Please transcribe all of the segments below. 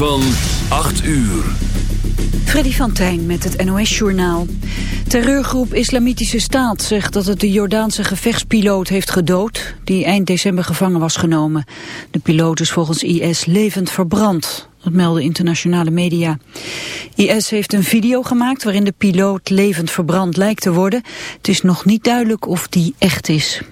van 8 uur. Freddy van Tijn met het NOS-journaal. Terreurgroep Islamitische Staat zegt dat het de Jordaanse gevechtspiloot heeft gedood... die eind december gevangen was genomen. De piloot is volgens IS levend verbrand. Dat melden internationale media. IS heeft een video gemaakt waarin de piloot levend verbrand lijkt te worden. Het is nog niet duidelijk of die echt is.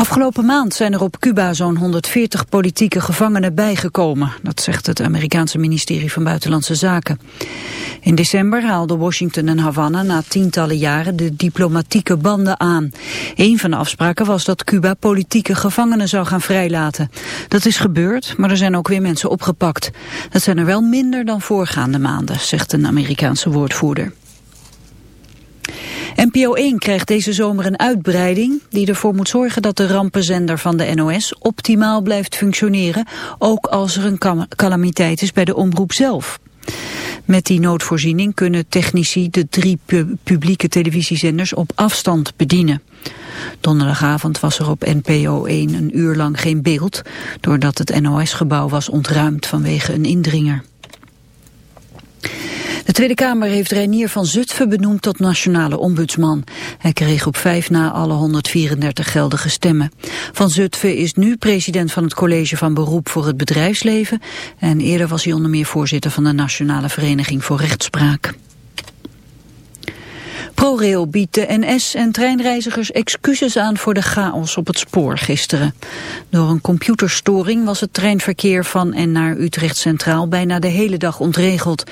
Afgelopen maand zijn er op Cuba zo'n 140 politieke gevangenen bijgekomen. Dat zegt het Amerikaanse ministerie van Buitenlandse Zaken. In december haalden Washington en Havana na tientallen jaren de diplomatieke banden aan. Een van de afspraken was dat Cuba politieke gevangenen zou gaan vrijlaten. Dat is gebeurd, maar er zijn ook weer mensen opgepakt. Dat zijn er wel minder dan voorgaande maanden, zegt een Amerikaanse woordvoerder. NPO 1 krijgt deze zomer een uitbreiding die ervoor moet zorgen dat de rampenzender van de NOS optimaal blijft functioneren, ook als er een calamiteit is bij de omroep zelf. Met die noodvoorziening kunnen technici de drie publieke televisiezenders op afstand bedienen. Donderdagavond was er op NPO 1 een uur lang geen beeld, doordat het NOS-gebouw was ontruimd vanwege een indringer. De Tweede Kamer heeft Reinier van Zutphen benoemd tot nationale ombudsman. Hij kreeg op vijf na alle 134 geldige stemmen. Van Zutphen is nu president van het College van Beroep voor het Bedrijfsleven. En eerder was hij onder meer voorzitter van de Nationale Vereniging voor Rechtspraak. ProRail biedt de NS en treinreizigers excuses aan voor de chaos op het spoor gisteren. Door een computerstoring was het treinverkeer van en naar Utrecht Centraal bijna de hele dag ontregeld.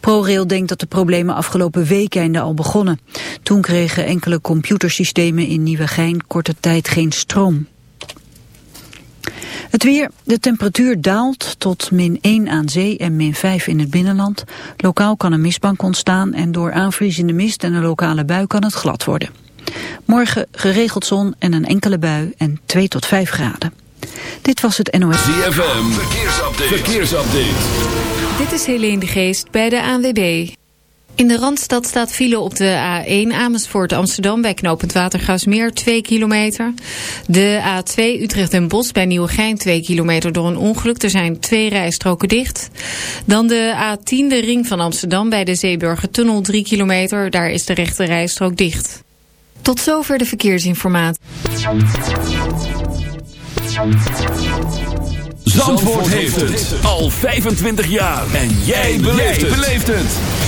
ProRail denkt dat de problemen afgelopen weekende al begonnen. Toen kregen enkele computersystemen in Nieuwegein korte tijd geen stroom. Het weer, de temperatuur daalt tot min 1 aan zee en min 5 in het binnenland. Lokaal kan een mistbank ontstaan en door aanvriezende mist en een lokale bui kan het glad worden. Morgen geregeld zon en een enkele bui en 2 tot 5 graden. Dit was het NOS. ZFM, verkeersupdate. verkeersupdate. Dit is Helene de Geest bij de ANWB. In de Randstad staat file op de A1 Amersfoort Amsterdam bij knooppunt Watergraafsmeer 2 kilometer. De A2 Utrecht en Bos bij Nieuwegein 2 kilometer door een ongeluk. Er zijn twee rijstroken dicht. Dan de A10 de ring van Amsterdam bij de Zeeburger Tunnel 3 kilometer. Daar is de rechte rijstrook dicht. Tot zover de verkeersinformatie. Zandvoort heeft het al 25 jaar. En jij beleeft het.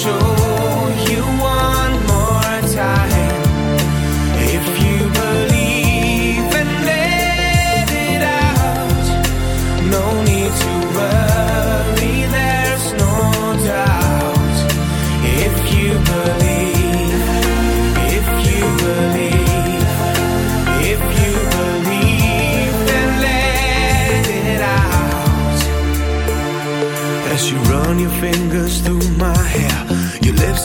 show you one more time.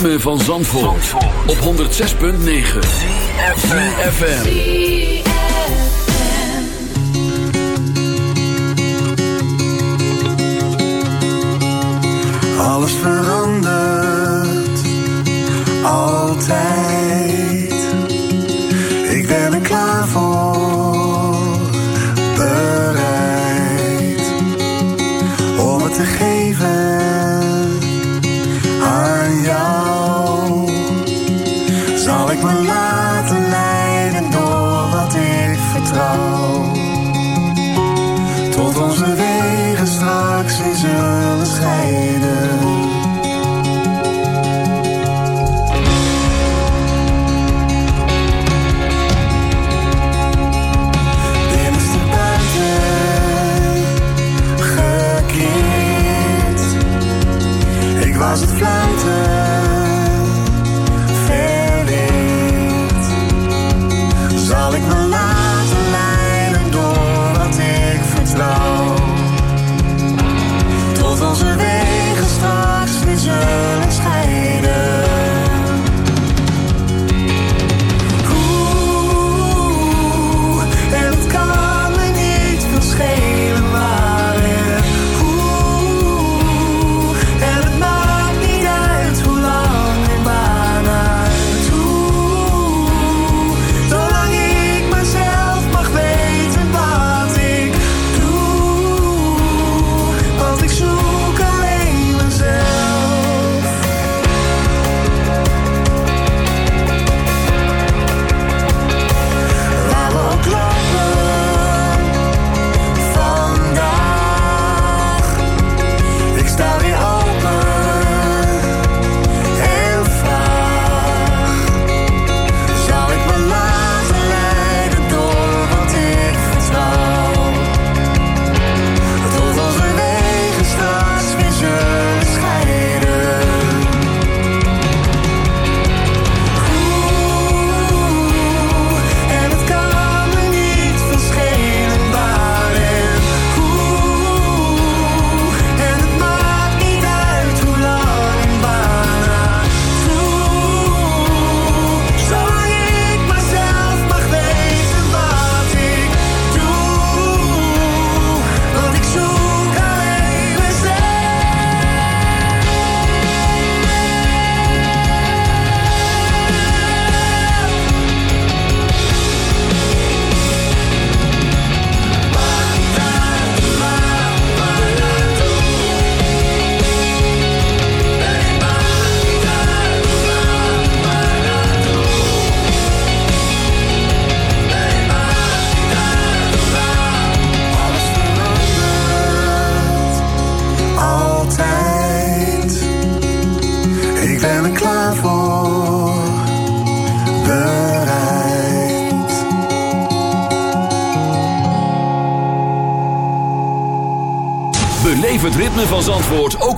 ritme van Zandvoort, Zandvoort. op 106.9 CFFM Alles verandert, altijd.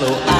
Hello. I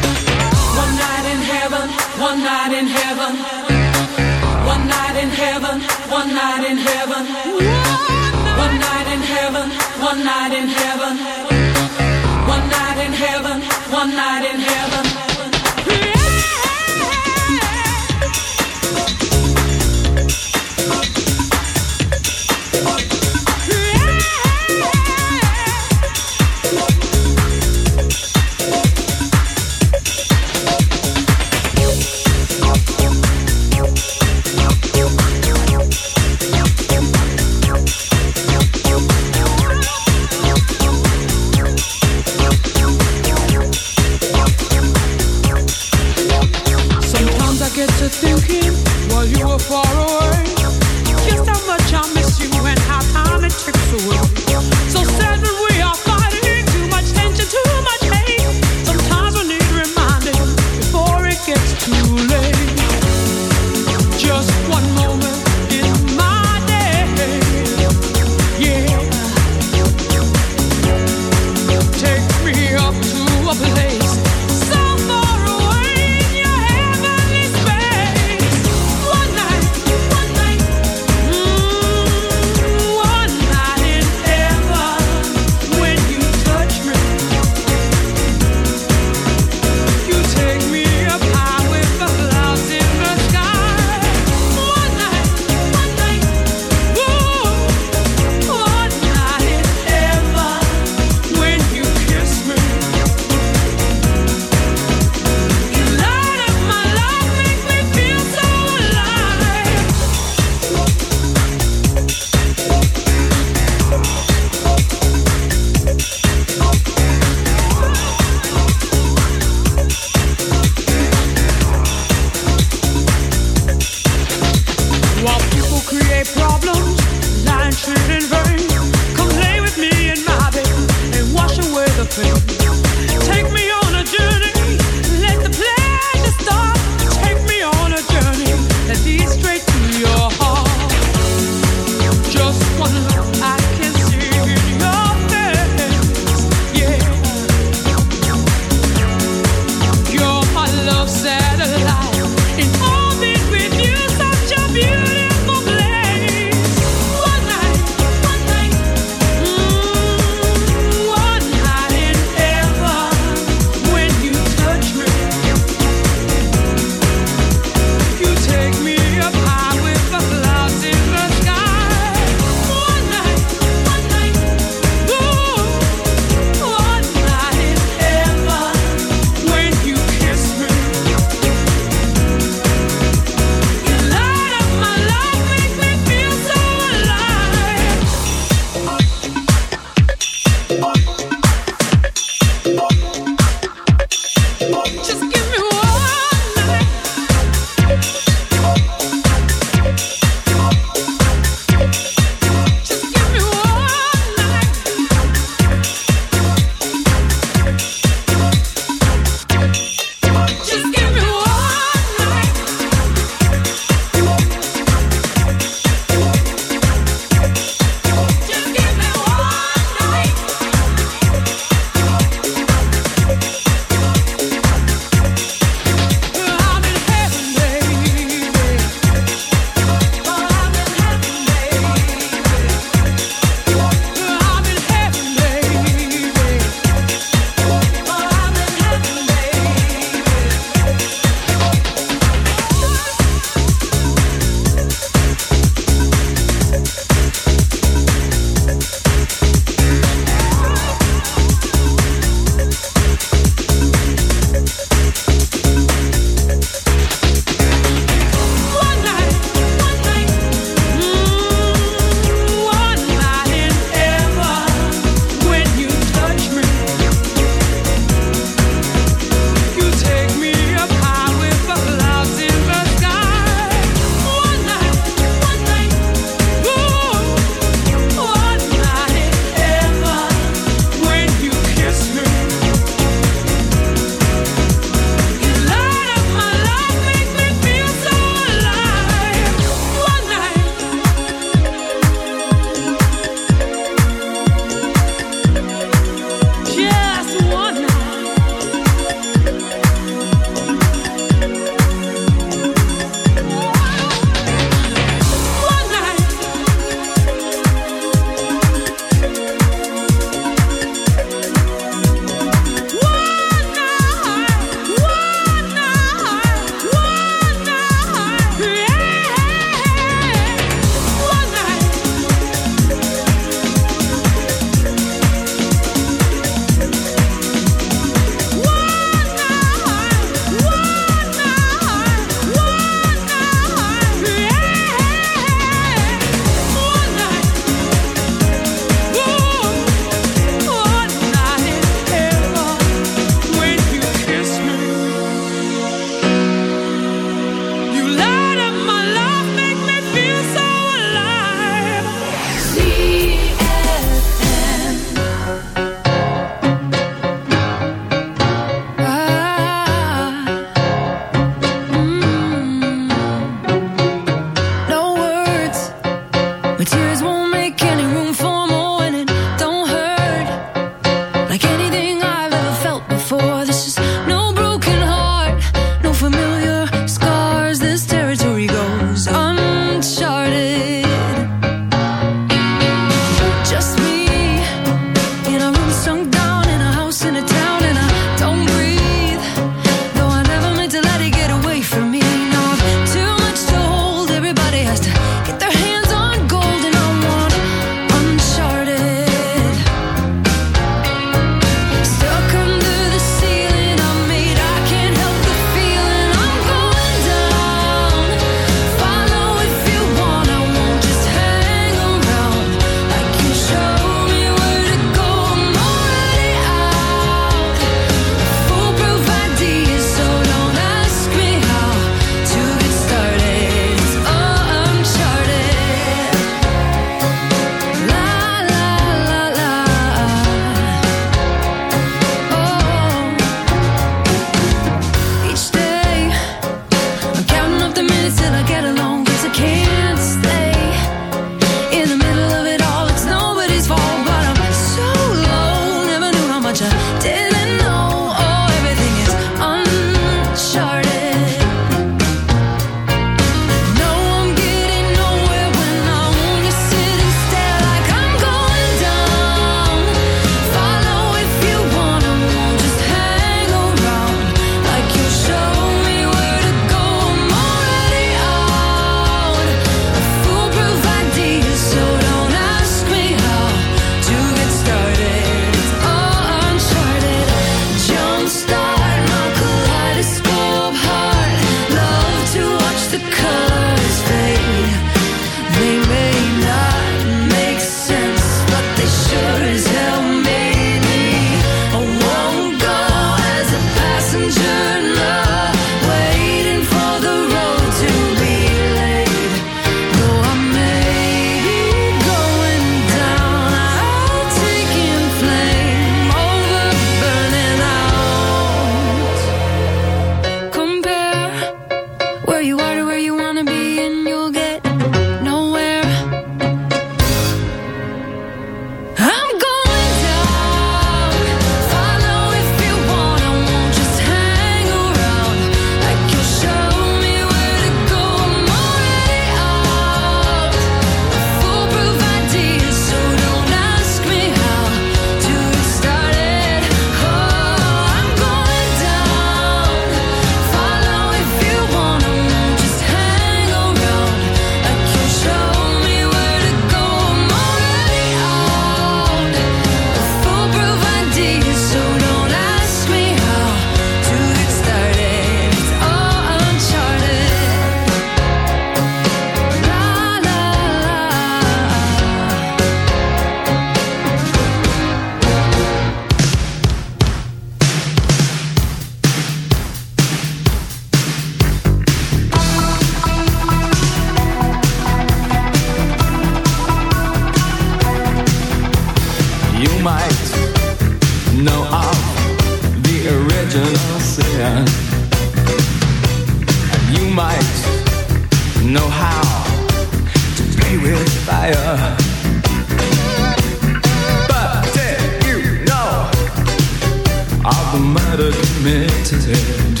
admitted it.